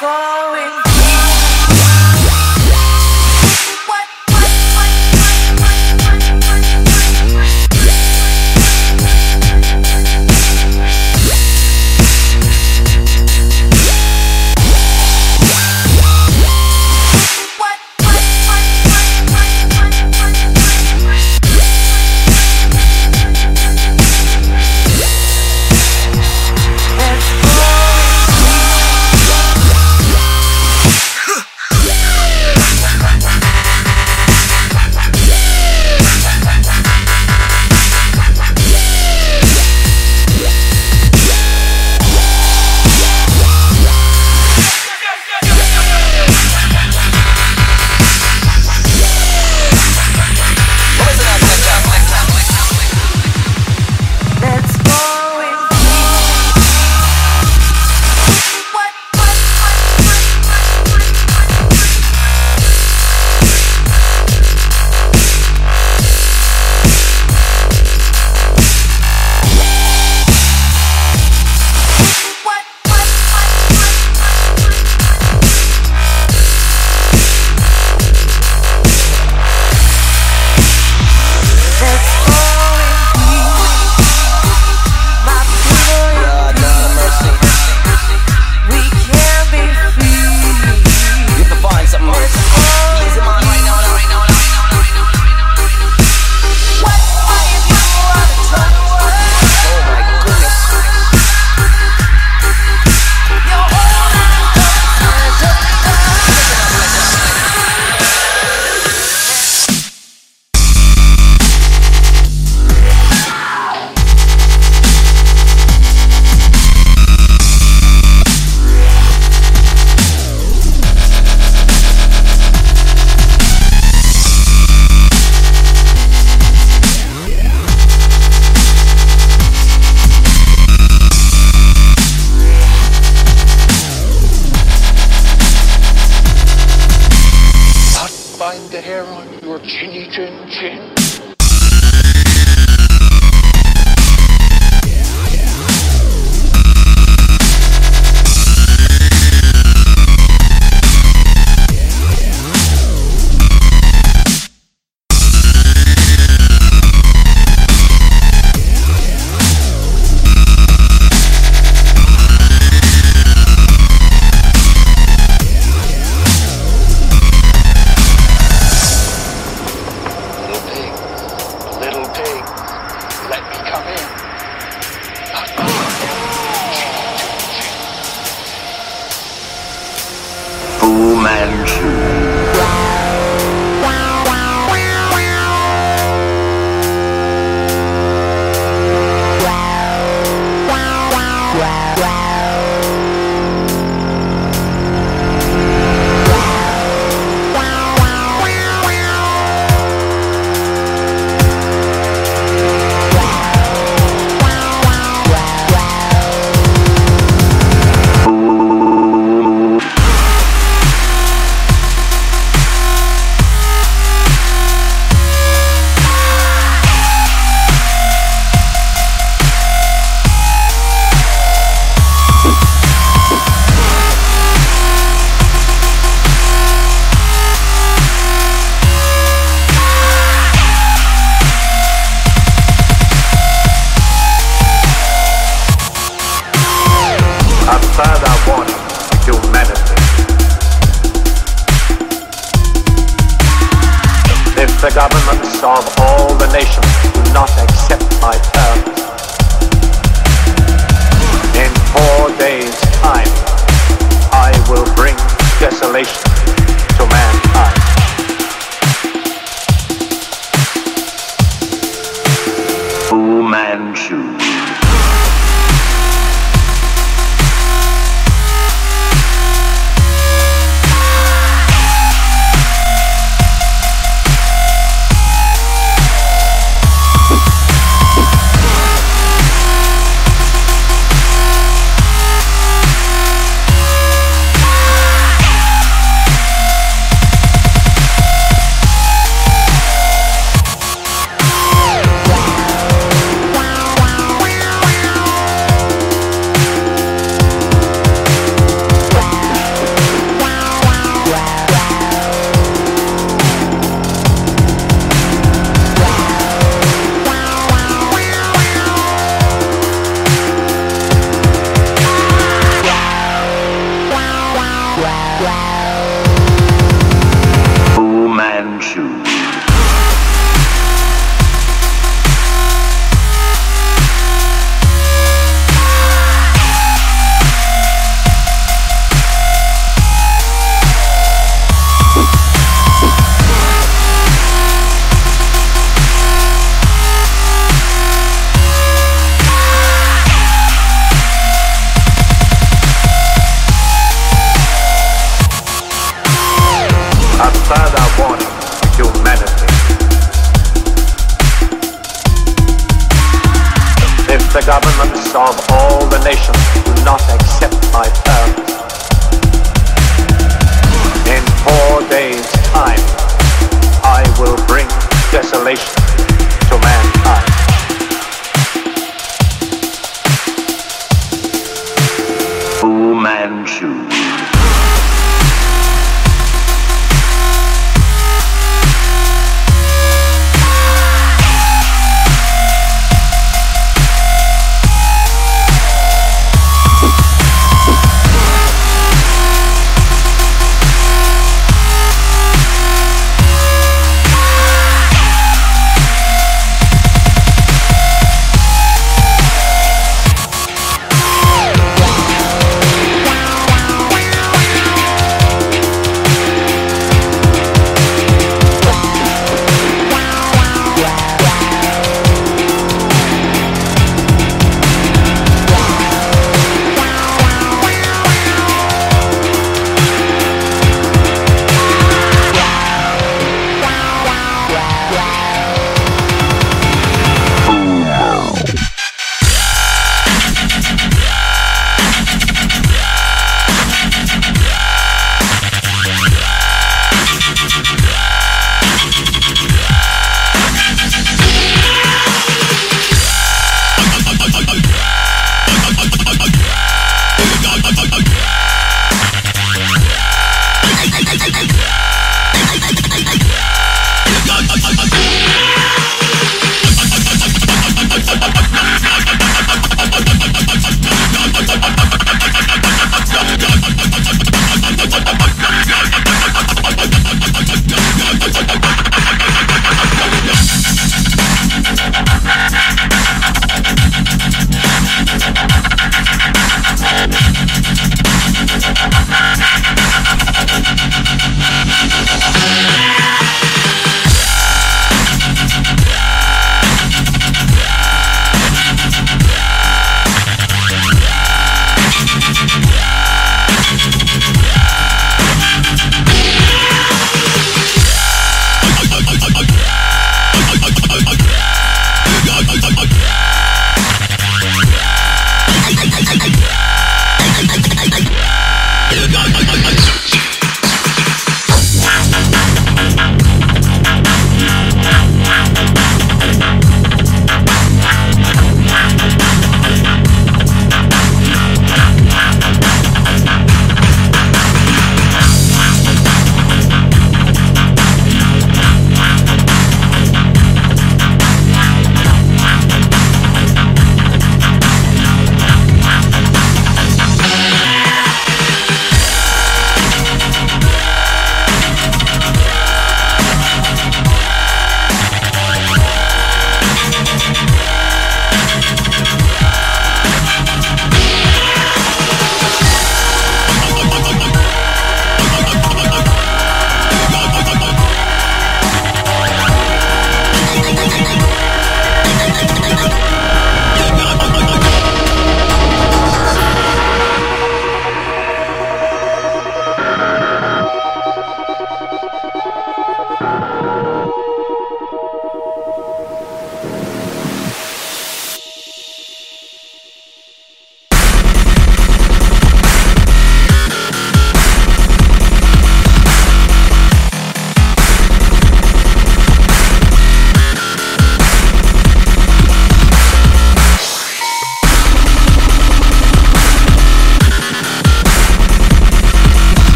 going your chinny chin chin.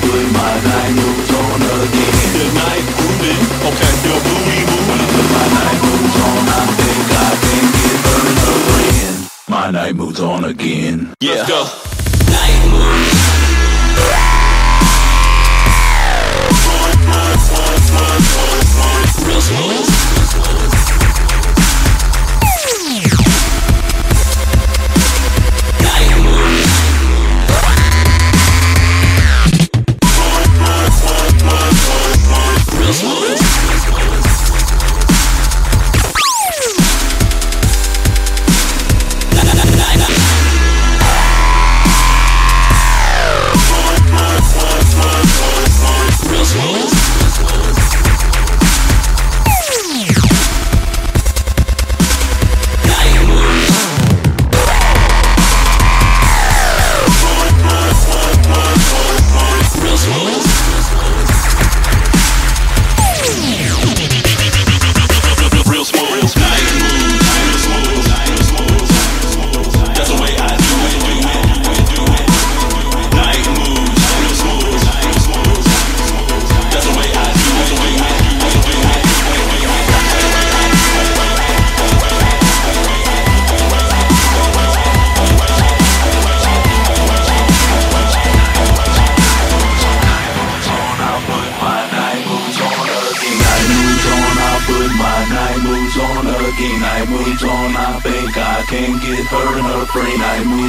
Put my night moves on again. The night moving, okay, your booty moving. Put my night moves on, I think I can get her again. My night moves on again. Yeah. Let's go.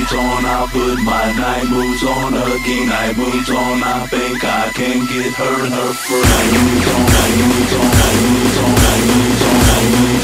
Moves on, I put my night moves on again. Night moves on, I think I can get her and her friend. Night moves on, night moves on, night moves on, night moves on, night moves on.